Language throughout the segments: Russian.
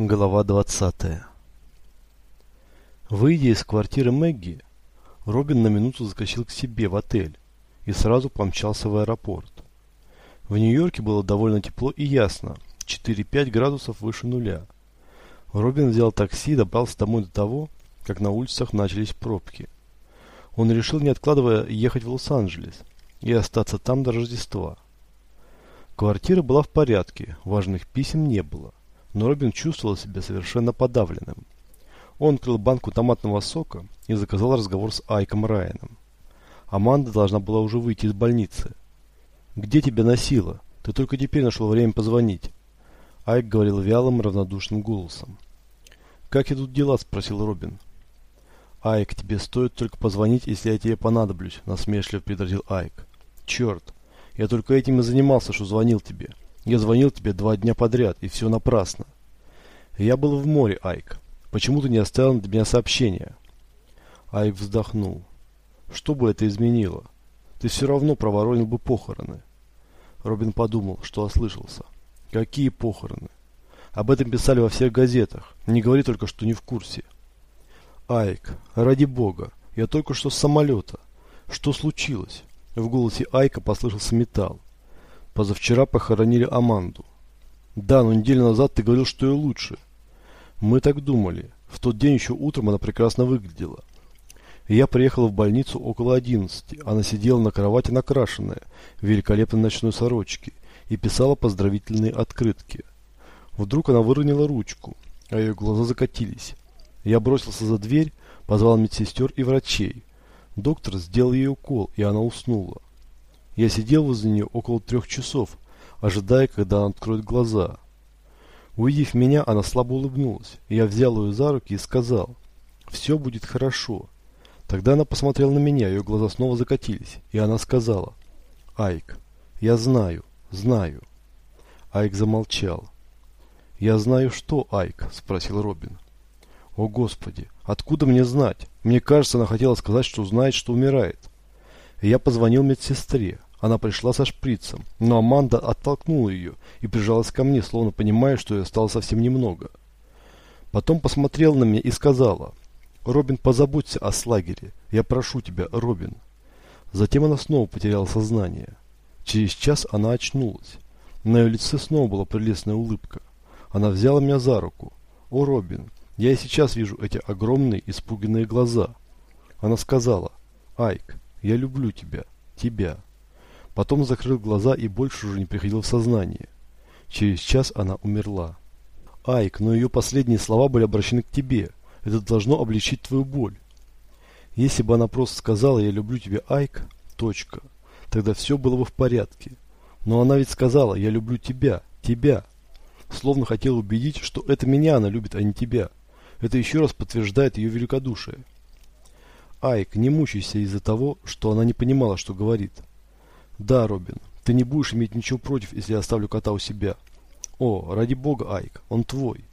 Глава 20 Выйдя из квартиры Мэгги, Робин на минуту заскочил к себе в отель и сразу помчался в аэропорт. В Нью-Йорке было довольно тепло и ясно, 4-5 градусов выше нуля. Робин взял такси и добрался домой до того, как на улицах начались пробки. Он решил, не откладывая, ехать в Лос-Анджелес и остаться там до Рождества. Квартира была в порядке, важных писем не было но Робин чувствовал себя совершенно подавленным. Он открыл банку томатного сока и заказал разговор с Айком Райаном. Аманда должна была уже выйти из больницы. «Где тебя носило? Ты только теперь нашел время позвонить». Айк говорил вялым, равнодушным голосом. «Как идут дела?» – спросил Робин. «Айк, тебе стоит только позвонить, если я тебе понадоблюсь», – насмешливо предотвратил Айк. «Черт, я только этим и занимался, что звонил тебе. Я звонил тебе два дня подряд, и все напрасно. Я был в море, Айк. Почему ты не оставил для меня сообщение? Айк вздохнул. Что бы это изменило? Ты все равно проворонил бы похороны. Робин подумал, что ослышался. Какие похороны? Об этом писали во всех газетах. Не говори только, что не в курсе. Айк, ради бога, я только что с самолета. Что случилось? В голосе Айка послышался металл. Позавчера похоронили Аманду. Да, но неделю назад ты говорил, что и лучше. Мы так думали. В тот день еще утром она прекрасно выглядела. Я приехал в больницу около одиннадцати. Она сидела на кровати накрашенная, в великолепной ночной сорочке, и писала поздравительные открытки. Вдруг она выронила ручку, а ее глаза закатились. Я бросился за дверь, позвал медсестер и врачей. Доктор сделал ей укол, и она уснула. Я сидел возле нее около трех часов, ожидая, когда она откроет глаза. Увидев меня, она слабо улыбнулась. Я взял ее за руки и сказал, «Все будет хорошо». Тогда она посмотрела на меня, ее глаза снова закатились, и она сказала, «Айк, я знаю, знаю». Айк замолчал. «Я знаю что, Айк?» – спросил Робин. «О, Господи, откуда мне знать? Мне кажется, она хотела сказать, что знает, что умирает». я позвонил медсестре. Она пришла со шприцем, но Аманда оттолкнула ее и прижалась ко мне, словно понимая, что ее стало совсем немного. Потом посмотрела на меня и сказала, «Робин, позаботься о слагере. Я прошу тебя, Робин». Затем она снова потеряла сознание. Через час она очнулась. На ее лице снова была прелестная улыбка. Она взяла меня за руку. «О, Робин, я и сейчас вижу эти огромные испуганные глаза». Она сказала, «Айк, я люблю тебя, тебя». Потом закрыл глаза и больше уже не приходил в сознание. Через час она умерла. Айк, но ее последние слова были обращены к тебе. Это должно облегчить твою боль. Если бы она просто сказала «я люблю тебя, Айк», точка, тогда все было бы в порядке. Но она ведь сказала «я люблю тебя, тебя». Словно хотела убедить, что это меня она любит, а не тебя. Это еще раз подтверждает ее великодушие. Айк, не мучайся из-за того, что она не понимала, что говорит. Да, Робин, ты не будешь иметь ничего против, если я оставлю кота у себя. О, ради бога, Айк, он твой.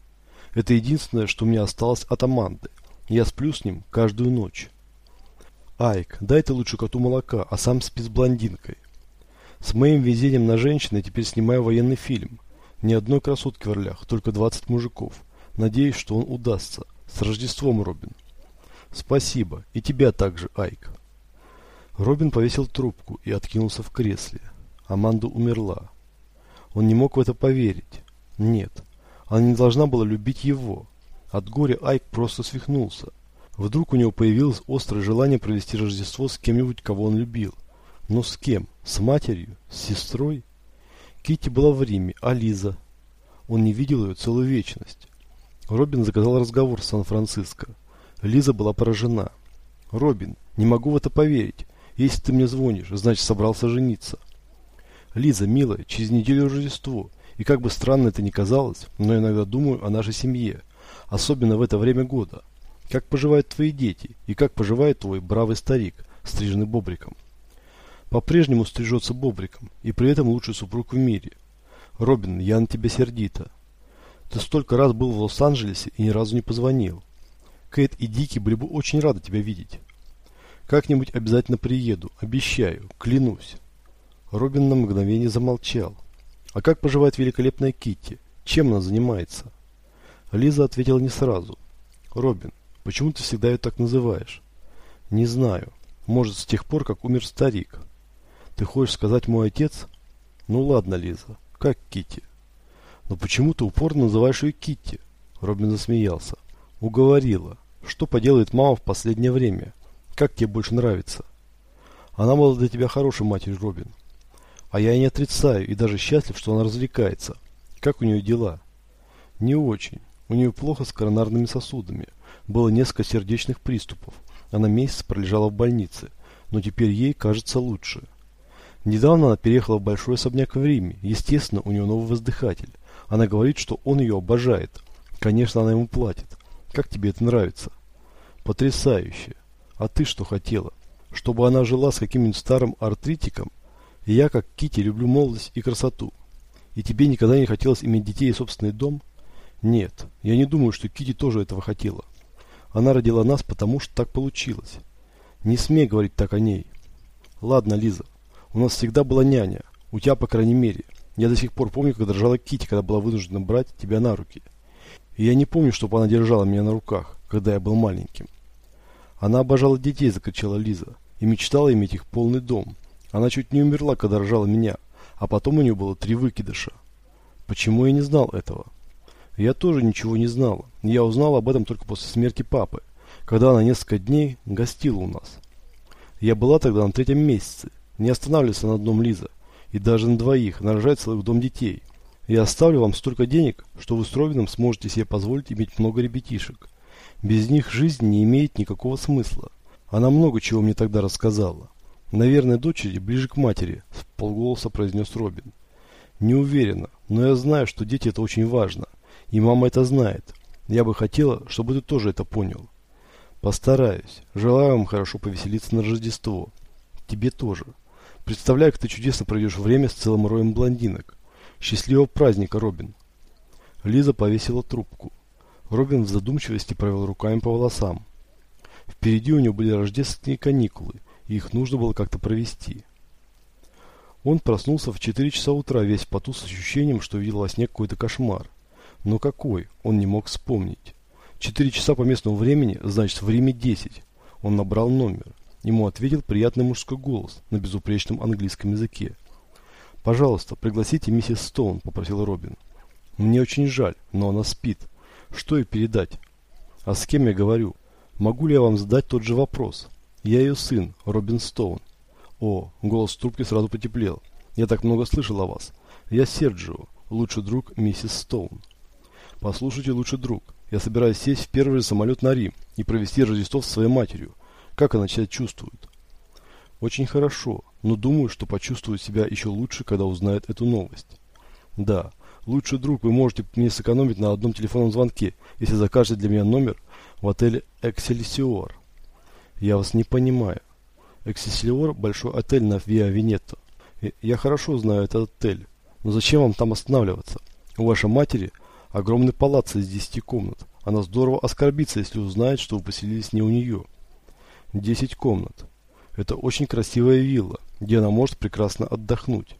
Это единственное, что у меня осталось от Аманды. Я сплю с ним каждую ночь. Айк, дай ты лучше коту молока, а сам спи с блондинкой. С моим везением на женщины теперь снимаю военный фильм. Ни одной красотки в орлях, только 20 мужиков. Надеюсь, что он удастся. С Рождеством, Робин. Спасибо. И тебя также, Айк. Робин повесил трубку и откинулся в кресле. Аманда умерла. Он не мог в это поверить. Нет, она не должна была любить его. От горя Айк просто свихнулся. Вдруг у него появилось острое желание провести Рождество с кем-нибудь, кого он любил. Но с кем? С матерью? С сестрой? Китти была в Риме, а Лиза? Он не видел ее целую вечность. Робин заказал разговор с Сан-Франциско. Лиза была поражена. «Робин, не могу в это поверить. Если ты мне звонишь, значит собрался жениться. Лиза, милая, через неделю Рождество. И как бы странно это ни казалось, но иногда думаю о нашей семье. Особенно в это время года. Как поживают твои дети? И как поживает твой бравый старик, стриженный бобриком? По-прежнему стрижется бобриком, и при этом лучший супруг в мире. Робин, я на тебя сердита. Ты столько раз был в Лос-Анджелесе и ни разу не позвонил. Кейт и Дики были бы очень рады тебя видеть. Как-нибудь обязательно приеду, обещаю, клянусь. Робин на мгновение замолчал. А как поживает великолепная Китти? Чем она занимается? Лиза ответила не сразу. «Робин, почему ты всегда ее так называешь?» «Не знаю. Может, с тех пор, как умер старик. Ты хочешь сказать мой отец?» «Ну ладно, Лиза. Как Кити? «Но почему ты упорно называешь ее Китти?» Робин засмеялся. «Уговорила. Что поделает мама в последнее время? Как тебе больше нравится?» «Она была для тебя хорошей матерью, Робин. А я и не отрицаю, и даже счастлив, что она развлекается. Как у нее дела?» «Не очень. У нее плохо с коронарными сосудами. Было несколько сердечных приступов. Она месяц пролежала в больнице, но теперь ей кажется лучше. Недавно она переехала в большой особняк в Риме. Естественно, у нее новый воздыхатель. Она говорит, что он ее обожает. Конечно, она ему платит. Как тебе это нравится? Потрясающе. А ты что хотела? Чтобы она жила с каким-нибудь старым артритиком? И я, как Кити, люблю молодость и красоту. И тебе никогда не хотелось иметь детей и собственный дом? Нет, я не думаю, что Кити тоже этого хотела. Она родила нас, потому что так получилось. Не смей говорить так о ней. Ладно, Лиза, у нас всегда была няня. У тебя, по крайней мере. Я до сих пор помню, как дрожала Кити, когда была вынуждена брать тебя на руки. И я не помню, чтобы она держала меня на руках, когда я был маленьким. Она обожала детей, закричала Лиза, и мечтала иметь их полный дом. Она чуть не умерла, когда рожала меня, а потом у нее было три выкидыша. Почему я не знал этого? Я тоже ничего не знала. Я узнал об этом только после смерти папы, когда она несколько дней гостила у нас. Я была тогда на третьем месяце. Не останавливайся на одном, Лиза и даже на двоих, нарожать целый дом детей. Я оставлю вам столько денег, что вы с Робином сможете себе позволить иметь много ребятишек. Без них жизнь не имеет никакого смысла. Она много чего мне тогда рассказала. Наверное, дочери ближе к матери, в полголоса произнес Робин. Не уверена, но я знаю, что дети это очень важно. И мама это знает. Я бы хотела, чтобы ты тоже это понял. Постараюсь. Желаю вам хорошо повеселиться на Рождество. Тебе тоже. Представляю, как ты чудесно проведешь время с целым роем блондинок. Счастливого праздника, Робин. Лиза повесила трубку. Робин в задумчивости провел руками по волосам. Впереди у него были рождественские каникулы, и их нужно было как-то провести. Он проснулся в 4 часа утра, весь в поту с ощущением, что видел во сне какой-то кошмар. Но какой, он не мог вспомнить. 4 часа по местному времени, значит в Риме 10. Он набрал номер. Ему ответил приятный мужской голос на безупречном английском языке. «Пожалуйста, пригласите миссис Стоун», – попросил Робин. «Мне очень жаль, но она спит. Что ей передать?» «А с кем я говорю? Могу ли я вам задать тот же вопрос? Я ее сын, Робин Стоун». «О», – голос трубки сразу потеплел. «Я так много слышал о вас. Я Серджио, лучший друг миссис Стоун». «Послушайте, лучший друг, я собираюсь сесть в первый же самолет на Рим и провести Рождество с своей матерью. Как она себя чувствует? Очень хорошо, но думаю, что почувствует себя еще лучше, когда узнает эту новость. Да, лучший друг, вы можете мне сэкономить на одном телефонном звонке, если закажете для меня номер в отеле «Эксельсиор». Я вас не понимаю. «Эксельсиор» – большой отель на Виа Венето. Я хорошо знаю этот отель, но зачем вам там останавливаться? У вашей матери огромный палац из 10 комнат. Она здорово оскорбится, если узнает, что вы поселились не у нее. 10 комнат. Это очень красивая вилла, где она может прекрасно отдохнуть.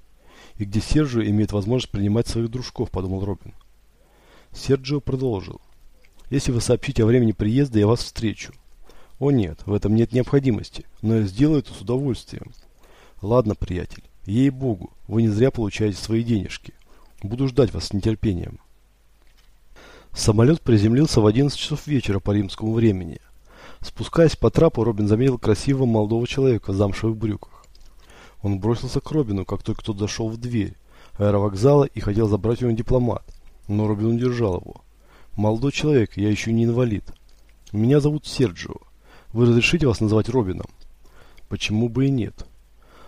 И где Серджио имеет возможность принимать своих дружков, подумал Робин. Серджио продолжил. Если вы сообщите о времени приезда, я вас встречу. О нет, в этом нет необходимости, но я сделаю это с удовольствием. Ладно, приятель, ей-богу, вы не зря получаете свои денежки. Буду ждать вас с нетерпением. Самолет приземлился в 11 часов вечера по римскому времени. Спускаясь по трапу, Робин заметил красивого молодого человека в замшевых брюках. Он бросился к Робину, как только тот зашел в дверь аэровокзала и хотел забрать у него дипломат, но Робин удержал его. «Молодой человек, я еще не инвалид. Меня зовут Серджио. Вы разрешите вас называть Робином?» «Почему бы и нет?»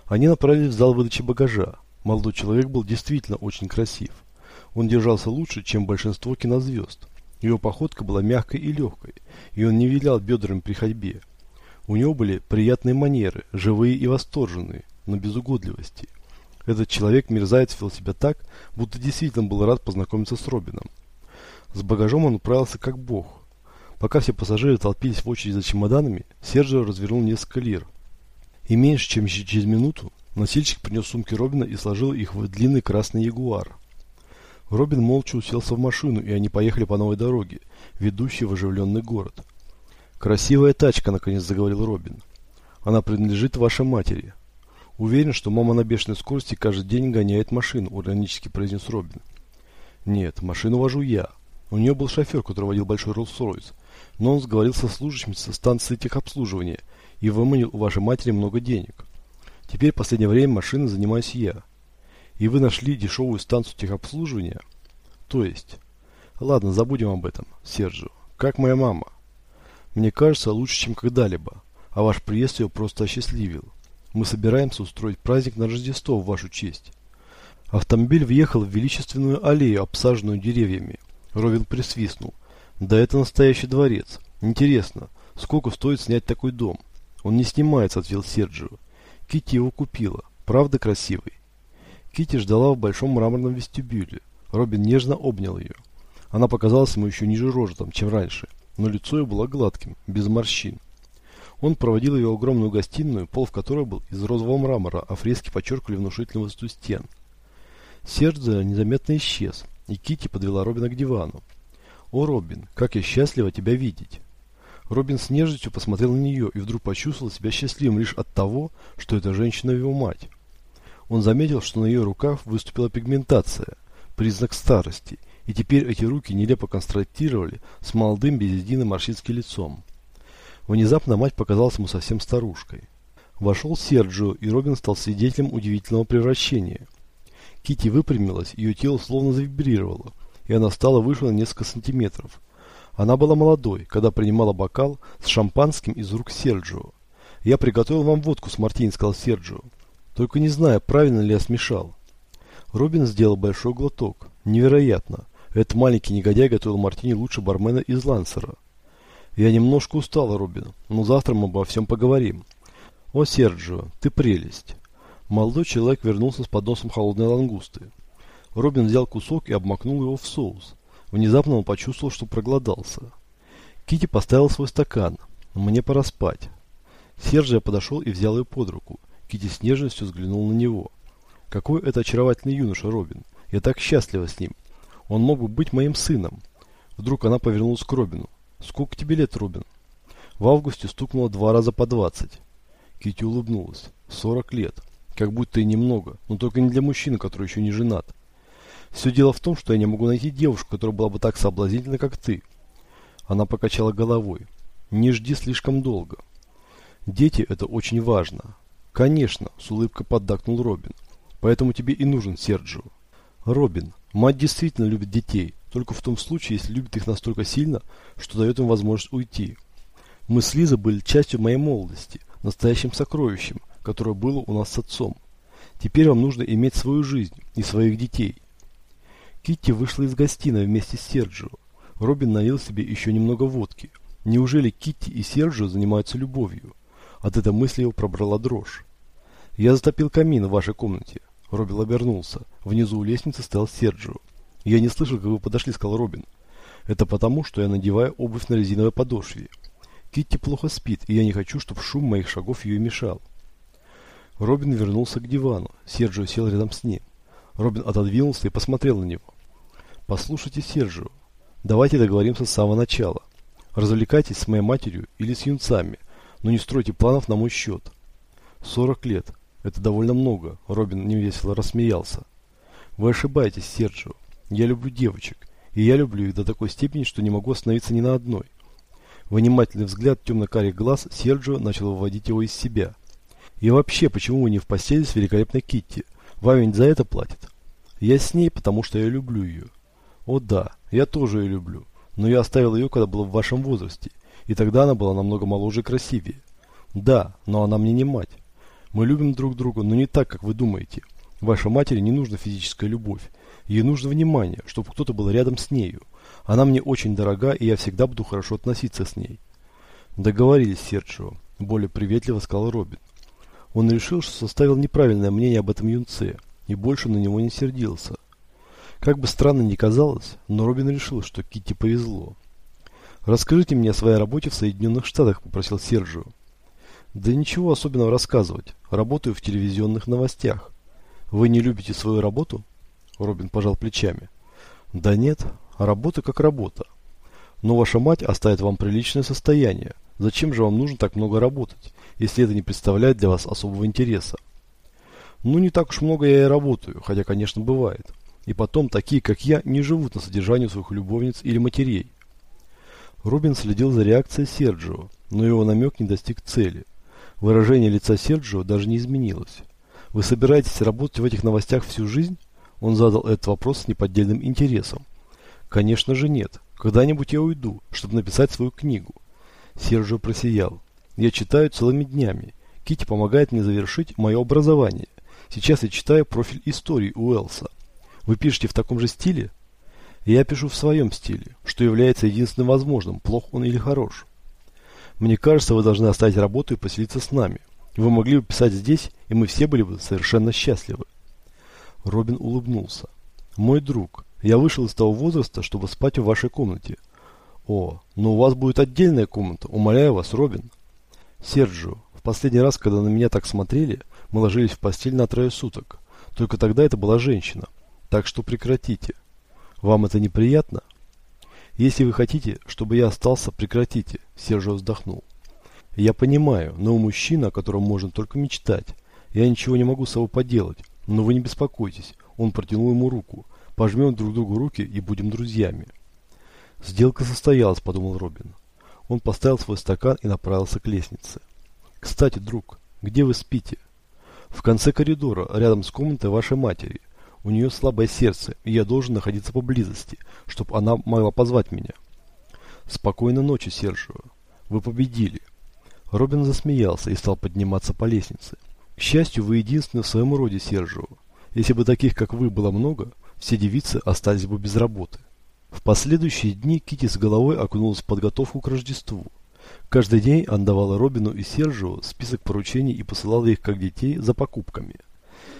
Они направились в зал выдачи багажа. Молодой человек был действительно очень красив. Он держался лучше, чем большинство кинозвезд. Его походка была мягкой и легкой, и он не вилял бедрами при ходьбе. У него были приятные манеры, живые и восторженные, но без угодливости. Этот человек-мерзавец вел себя так, будто действительно был рад познакомиться с Робином. С багажом он управился как бог. Пока все пассажиры толпились в очередь за чемоданами, Серджио развернул несколько лир. И меньше чем через минуту носильщик принес сумки Робина и сложил их в длинный красный ягуар. Робин молча уселся в машину, и они поехали по новой дороге, ведущей в оживленный город. «Красивая тачка», — наконец заговорил Робин. «Она принадлежит вашей матери». «Уверен, что мама на бешеной скорости каждый день гоняет машину», — иронически произнес Робин. «Нет, машину вожу я. У нее был шофер, который водил большой Роллс-Ройс, но он сговорился со служащими со станции техобслуживания и выманил у вашей матери много денег. Теперь в последнее время машиной занимаюсь я. И вы нашли дешевую станцию техобслуживания? То есть... Ладно, забудем об этом, Серджио. Как моя мама? Мне кажется, лучше, чем когда-либо. А ваш приезд ее просто осчастливил. Мы собираемся устроить праздник на Рождество в вашу честь. Автомобиль въехал в величественную аллею, обсаженную деревьями. Робин присвистнул. Да это настоящий дворец. Интересно, сколько стоит снять такой дом? Он не снимается, ответил Серджио. Кити его купила. Правда красивый? Кити ждала в большом мраморном вестибюле. Робин нежно обнял ее. Она показалась ему еще ниже рожетом, чем раньше, но лицо ее было гладким, без морщин. Он проводил ее огромную гостиную, пол в которой был из розового мрамора, а фрески подчеркивали внушительную высоту стен. Сердце незаметно исчез, и Кити подвела Робина к дивану. «О, Робин, как я счастлива тебя видеть!» Робин с нежностью посмотрел на нее и вдруг почувствовал себя счастливым лишь от того, что эта женщина его мать. Он заметил, что на ее руках выступила пигментация, признак старости, и теперь эти руки нелепо контрастировали с молодым без единым морщинским лицом. Внезапно мать показалась ему совсем старушкой. Вошел Серджио, и Робин стал свидетелем удивительного превращения. Кити выпрямилась, ее тело словно завибрировало, и она стала выше на несколько сантиметров. Она была молодой, когда принимала бокал с шампанским из рук Серджио. «Я приготовил вам водку с мартини», — сказал Серджио. Только не знаю, правильно ли я смешал. Робин сделал большой глоток. Невероятно. Этот маленький негодяй готовил мартини лучше бармена из Лансера. Я немножко устал, Робин, но завтра мы обо всем поговорим. О, Серджио, ты прелесть. Молодой человек вернулся с подносом холодной лангусты. Робин взял кусок и обмакнул его в соус. Внезапно он почувствовал, что проголодался. Кити поставил свой стакан. Мне пора спать. Серджио подошел и взял ее под руку. Кити с нежностью взглянул на него. Какой это очаровательный юноша Робин. Я так счастлива с ним. Он мог бы быть моим сыном. Вдруг она повернулась к Робину. Сколько тебе лет, Робин? В августе стукнуло два раза по двадцать. Кити улыбнулась. Сорок лет. Как будто и немного, но только не для мужчины, который еще не женат. Все дело в том, что я не могу найти девушку, которая была бы так соблазнительна, как ты. Она покачала головой. Не жди слишком долго. Дети – это очень важно. Конечно, с улыбкой поддакнул Робин. Поэтому тебе и нужен Серджио. Робин, мать действительно любит детей, только в том случае, если любит их настолько сильно, что дает им возможность уйти. Мы с Лизой были частью моей молодости, настоящим сокровищем, которое было у нас с отцом. Теперь вам нужно иметь свою жизнь и своих детей. Китти вышла из гостиной вместе с Серджио. Робин налил себе еще немного водки. Неужели Китти и Серджио занимаются любовью? От этой мысли его пробрала дрожь. «Я затопил камин в вашей комнате». Робин обернулся. Внизу у лестницы стоял Серджио. «Я не слышал, как вы подошли», — сказал Робин. «Это потому, что я надеваю обувь на резиновой подошве. Китти плохо спит, и я не хочу, чтобы шум моих шагов ей мешал». Робин вернулся к дивану. Серджио сел рядом с ним. Робин отодвинулся и посмотрел на него. «Послушайте, Серджио, давайте договоримся с самого начала. Развлекайтесь с моей матерью или с юнцами, но не стройте планов на мой счет. 40 лет. Это довольно много. Робин невесело рассмеялся. Вы ошибаетесь, Серджио. Я люблю девочек. И я люблю их до такой степени, что не могу остановиться ни на одной. Внимательный взгляд темно-карих глаз Серджио начал выводить его из себя. И вообще, почему вы не в постели с великолепной Китти? Вам ведь за это платят. Я с ней, потому что я люблю ее. О да, я тоже ее люблю. Но я оставил ее, когда была в вашем возрасте. И тогда она была намного моложе и красивее. Да, но она мне не мать. Мы любим друг друга, но не так, как вы думаете. Вашей матери не нужна физическая любовь. Ей нужно внимание, чтобы кто-то был рядом с нею. Она мне очень дорога, и я всегда буду хорошо относиться с ней. Договорились, Серджио, более приветливо сказал Робин. Он решил, что составил неправильное мнение об этом юнце, и больше на него не сердился. Как бы странно ни казалось, но Робин решил, что Китти повезло. «Расскажите мне о своей работе в Соединенных Штатах», – попросил Серджио. «Да ничего особенного рассказывать. Работаю в телевизионных новостях». «Вы не любите свою работу?» Робин пожал плечами. Да нет, работа как работа. Но ваша мать оставит вам приличное состояние. Зачем же вам нужно так много работать, если это не представляет для вас особого интереса? Ну, не так уж много я и работаю, хотя, конечно, бывает. И потом, такие, как я, не живут на содержании своих любовниц или матерей. Робин следил за реакцией Серджио, но его намек не достиг цели. Выражение лица Серджио даже не изменилось. «Вы собираетесь работать в этих новостях всю жизнь?» Он задал этот вопрос с неподдельным интересом. «Конечно же нет. Когда-нибудь я уйду, чтобы написать свою книгу». Серджио просиял. «Я читаю целыми днями. Кити помогает мне завершить мое образование. Сейчас я читаю профиль истории Уэллса. Вы пишете в таком же стиле? Я пишу в своем стиле, что является единственным возможным, плох он или хорош. Мне кажется, вы должны оставить работу и поселиться с нами. Вы могли бы писать здесь, и мы все были бы совершенно счастливы. Робин улыбнулся. Мой друг, я вышел из того возраста, чтобы спать в вашей комнате. О, но у вас будет отдельная комната, умоляю вас, Робин. Серджио, в последний раз, когда на меня так смотрели, мы ложились в постель на трое суток. Только тогда это была женщина. Так что прекратите. Вам это неприятно? Если вы хотите, чтобы я остался, прекратите. Сержио вздохнул. Я понимаю, но у мужчины, о котором можно только мечтать. Я ничего не могу с собой поделать. Но вы не беспокойтесь. Он протянул ему руку. Пожмем друг другу руки и будем друзьями. Сделка состоялась, подумал Робин. Он поставил свой стакан и направился к лестнице. Кстати, друг, где вы спите? В конце коридора, рядом с комнатой вашей матери. У нее слабое сердце, и я должен находиться поблизости, чтобы она могла позвать меня. Спокойной ночи, Сержио. Вы победили. Робин засмеялся и стал подниматься по лестнице. К счастью, вы единственный в своем роде, Сержио. Если бы таких, как вы, было много, все девицы остались бы без работы. В последующие дни Кити с головой окунулась в подготовку к Рождеству. Каждый день он давала Робину и Сержио список поручений и посылала их как детей за покупками.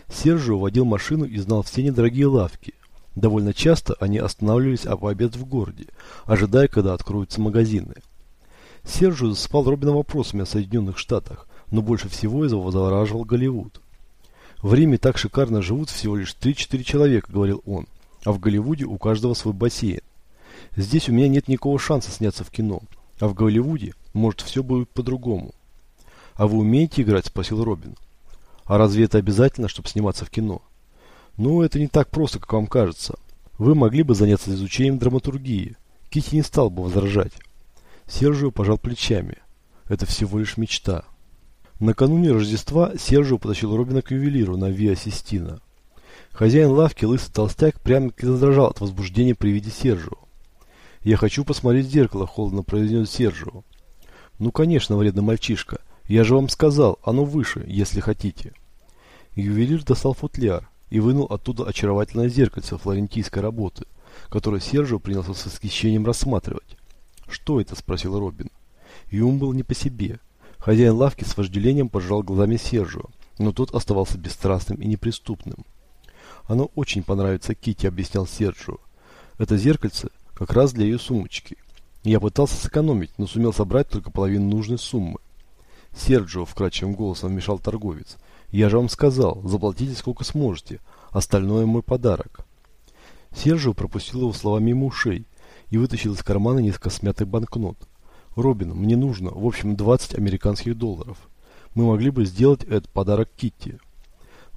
Сержио водил машину и знал все недорогие лавки. Довольно часто они останавливались об обед в городе, ожидая, когда откроются магазины. Сержио засыпал Робина вопросами о Соединенных Штатах, но больше всего его завораживал Голливуд. В Риме так шикарно живут всего лишь 3-4 человека, говорил он, а в Голливуде у каждого свой бассейн. Здесь у меня нет никакого шанса сняться в кино, а в Голливуде, может, все будет по-другому. А вы умеете играть? Спросил Робин. А разве это обязательно, чтобы сниматься в кино? Ну, это не так просто, как вам кажется. Вы могли бы заняться изучением драматургии. Кити не стал бы возражать. Сержио пожал плечами. Это всего лишь мечта. Накануне Рождества Сержио потащил Робина к ювелиру на Виа Систина. Хозяин лавки, лысый толстяк, прямо-таки задрожал от возбуждения при виде Сержио. «Я хочу посмотреть в зеркало», — холодно произнес Сержио. «Ну, конечно, вредный мальчишка. Я же вам сказал, оно выше, если хотите». Ювелир достал футляр и вынул оттуда очаровательное зеркальце флорентийской работы, которое Сержио принялся с восхищением рассматривать. «Что это?» – спросил Робин. Юм был не по себе. Хозяин лавки с вожделением пожрал глазами Сержио, но тот оставался бесстрастным и неприступным. «Оно очень понравится Кити, объяснял Серджио. «Это зеркальце как раз для ее сумочки. Я пытался сэкономить, но сумел собрать только половину нужной суммы. Серджио, вкрадчивым голосом вмешал торговец. Я же вам сказал, заплатите сколько сможете. Остальное мой подарок. Серджио пропустил его слова мимо ушей и вытащил из кармана несколько смятых банкнот. Робин, мне нужно, в общем, 20 американских долларов. Мы могли бы сделать этот подарок Китти.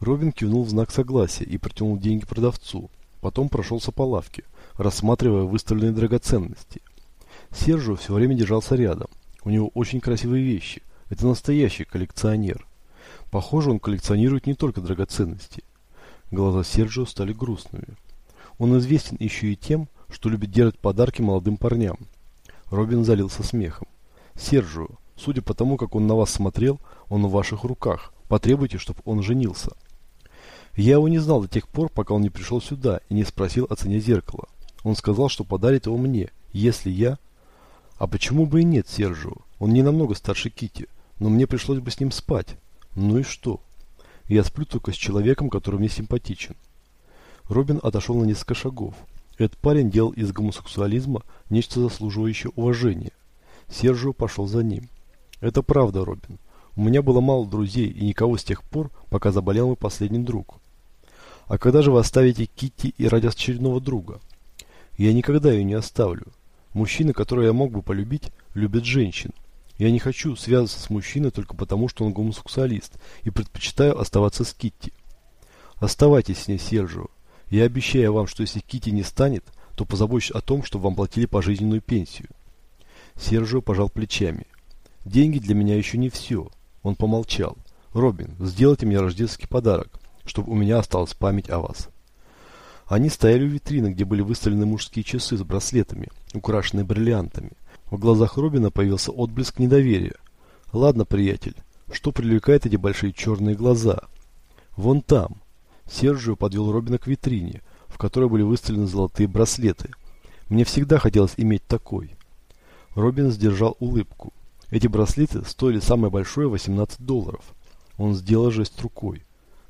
Робин кивнул в знак согласия и протянул деньги продавцу. Потом прошелся по лавке рассматривая выставленные драгоценности. Сержио все время держался рядом. У него очень красивые вещи. Это настоящий коллекционер. Похоже, он коллекционирует не только драгоценности. Глаза Серджио стали грустными. Он известен еще и тем, что любит делать подарки молодым парням. Робин залился смехом. Серджио, судя по тому, как он на вас смотрел, он в ваших руках. Потребуйте, чтобы он женился. Я его не знал до тех пор, пока он не пришел сюда и не спросил о цене зеркала. Он сказал, что подарит его мне, если я... А почему бы и нет, Сержио? Он не намного старше Кити, но мне пришлось бы с ним спать. Ну и что? Я сплю только с человеком, который мне симпатичен. Робин отошел на несколько шагов. Этот парень делал из гомосексуализма нечто заслуживающее уважения. Сержио пошел за ним. Это правда, Робин. У меня было мало друзей и никого с тех пор, пока заболел мой последний друг. А когда же вы оставите Китти и ради очередного друга? Я никогда ее не оставлю. Мужчины, которые я мог бы полюбить, любят женщин. Я не хочу связываться с мужчиной только потому, что он гомосексуалист, и предпочитаю оставаться с Китти. Оставайтесь с ней, Сержио. Я обещаю вам, что если Китти не станет, то позабочусь о том, чтобы вам платили пожизненную пенсию. Сержио пожал плечами. Деньги для меня еще не все. Он помолчал. Робин, сделайте мне рождественский подарок, чтобы у меня осталась память о вас. Они стояли у витрины, где были выставлены мужские часы с браслетами, украшенные бриллиантами. В глазах Робина появился отблеск недоверия. «Ладно, приятель, что привлекает эти большие черные глаза?» «Вон там». Сержио подвел Робина к витрине, в которой были выставлены золотые браслеты. «Мне всегда хотелось иметь такой». Робин сдержал улыбку. Эти браслеты стоили самое большое 18 долларов. Он сделал жест рукой.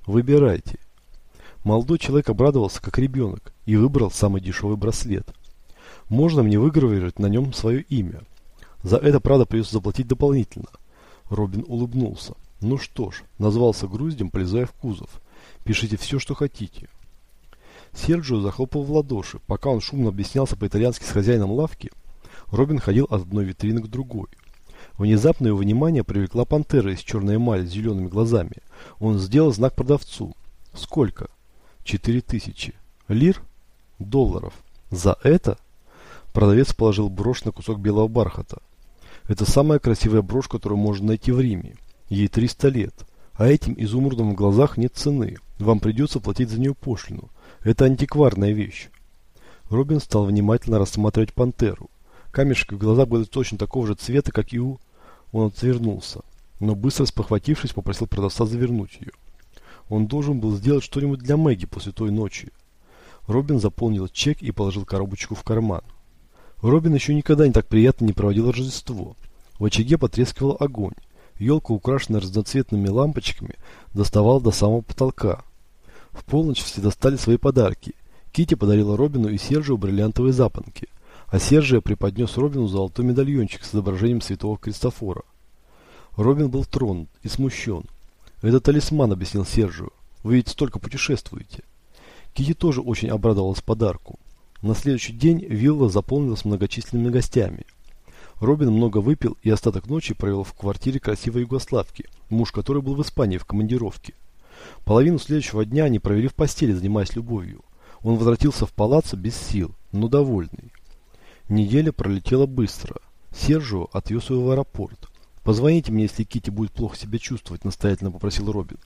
«Выбирайте». Молодой человек обрадовался, как ребенок, и выбрал самый дешевый браслет. Можно мне выгравировать на нем свое имя. За это, правда, придется заплатить дополнительно. Робин улыбнулся. Ну что ж, назвался груздем, полезая в кузов. Пишите все, что хотите. Серджио захлопал в ладоши. Пока он шумно объяснялся по-итальянски с хозяином лавки, Робин ходил от одной витрины к другой. Внезапно его внимание привлекла пантера из черной эмали с зелеными глазами. Он сделал знак продавцу. Сколько? Четыре тысячи. Лир? Долларов. За это? Продавец положил брошь на кусок белого бархата. Это самая красивая брошь, которую можно найти в Риме. Ей 300 лет. А этим изумрудом в глазах нет цены. Вам придется платить за нее пошлину. Это антикварная вещь. Робин стал внимательно рассматривать пантеру. Камешки в глазах были точно такого же цвета, как и у... Он отвернулся, но быстро спохватившись, попросил продавца завернуть ее. Он должен был сделать что-нибудь для Мэгги после той ночи. Робин заполнил чек и положил коробочку в карман. Робин еще никогда не так приятно не проводил Рождество. В очаге потрескивал огонь. Елка, украшенная разноцветными лампочками, доставала до самого потолка. В полночь все достали свои подарки. Кити подарила Робину и Сержио бриллиантовые запонки, а Сержио преподнес Робину золотой медальончик с изображением святого Кристофора. Робин был тронут и смущен. «Это талисман», — объяснил Сержио. «Вы ведь столько путешествуете». Кити тоже очень обрадовалась подарку. На следующий день вилла заполнилась многочисленными гостями. Робин много выпил и остаток ночи провел в квартире красивой югославки, муж которой был в Испании в командировке. Половину следующего дня они провели в постели, занимаясь любовью. Он возвратился в палаццо без сил, но довольный. Неделя пролетела быстро. Сержио отвез его в аэропорт. «Позвоните мне, если Кити будет плохо себя чувствовать», – настоятельно попросил Робин.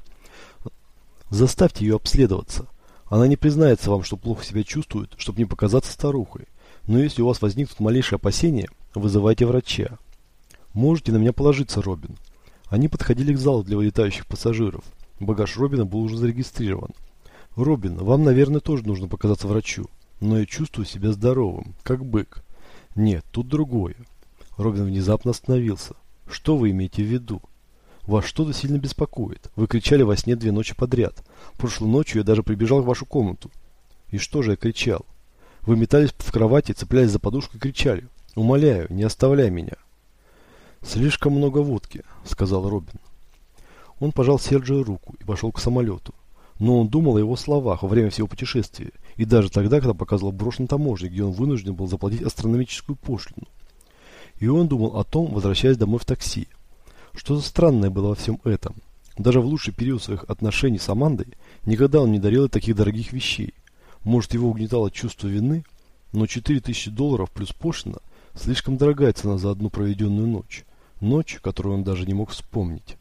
«Заставьте ее обследоваться. Она не признается вам, что плохо себя чувствует, чтобы не показаться старухой. Но если у вас возникнут малейшие опасения, вызывайте врача. Можете на меня положиться, Робин. Они подходили к залу для вылетающих пассажиров. Багаж Робина был уже зарегистрирован. Робин, вам, наверное, тоже нужно показаться врачу. Но я чувствую себя здоровым, как бык. Нет, тут другое. Робин внезапно остановился. Что вы имеете в виду? Вас что-то сильно беспокоит. Вы кричали во сне две ночи подряд. Прошлой ночью я даже прибежал в вашу комнату. И что же я кричал? Вы метались в кровати, цеплялись за подушку и кричали. Умоляю, не оставляй меня. Слишком много водки, сказал Робин. Он пожал Серджио руку и пошел к самолету. Но он думал о его словах во время всего путешествия, и даже тогда, когда показывал брошь на таможне, где он вынужден был заплатить астрономическую пошлину. И он думал о том, возвращаясь домой в такси. Что-то странное было во всем этом. Даже в лучший период своих отношений с Амандой никогда он не дарил таких дорогих вещей. Может, его угнетало чувство вины, но 4000 долларов плюс пошлина – слишком дорогая цена за одну проведенную ночь. Ночь, которую он даже не мог вспомнить.